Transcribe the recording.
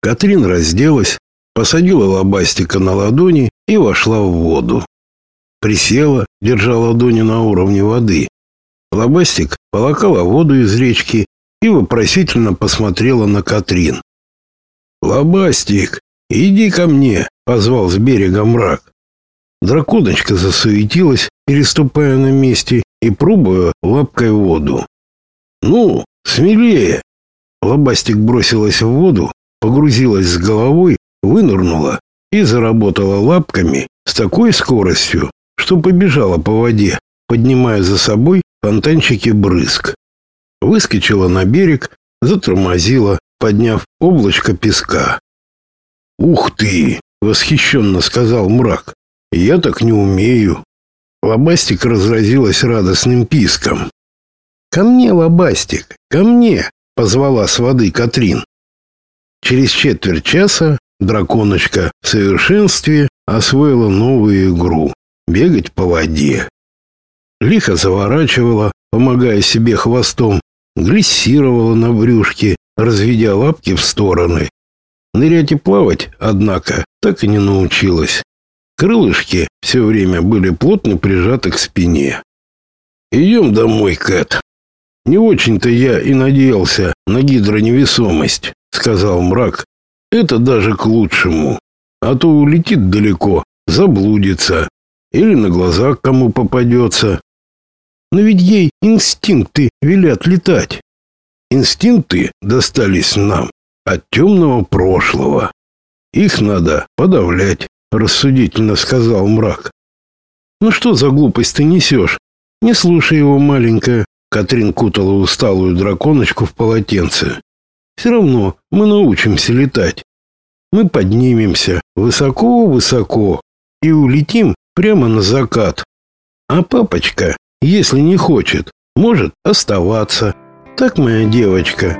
Катрин разделась, посадила лобастика на ладони и вошла в воду. Присела, держа ладони на уровне воды. Лобастик полакала воду из речки и вопросительно посмотрела на Катрин. «Лобастик, иди ко мне!» — позвал с берега мрак. Драконочка засуетилась, переступая на месте и пробуя лапкой воду. «Ну, смелее!» Лобастик бросилась в воду, погрузилась с головой, вынырнула и заработала лапками с такой скоростью, что побежала по воде, поднимая за собой фонтанчики брызг. Выскочила на берег, затормозила, подняв облачко песка. «Ух ты!» — восхищенно сказал мрак. «Я так не умею». Лобастик разразилась радостным писком. «Ко мне, Лобастик, ко мне!» — позвала с воды Катрин. Через четверть часа драконочка в совершенстве освоила новую игру — бегать по воде. Лихо заворачивала, помогая себе хвостом, глиссировала на брюшке, разведя лапки в стороны. Нырять и плавать, однако, так и не научилась. Крылышки все время были плотно прижаты к спине. «Идем домой, Кэт». «Не очень-то я и надеялся на гидроневесомость», — сказал мрак. «Это даже к лучшему. А то улетит далеко, заблудится. Или на глаза кому попадется. Но ведь ей инстинкты велят летать. Инстинкты достались нам от темного прошлого. Их надо подавлять, рассудительно сказал мрак. Ну что за глупость ты несешь? Не слушай его, маленькая. Катрин кутала усталую драконочку в полотенце. Все равно мы научимся летать. Мы поднимемся высоко-высоко и улетим прямо на закат. А папочка, если не хочет, может оставаться. Так, моя девочка,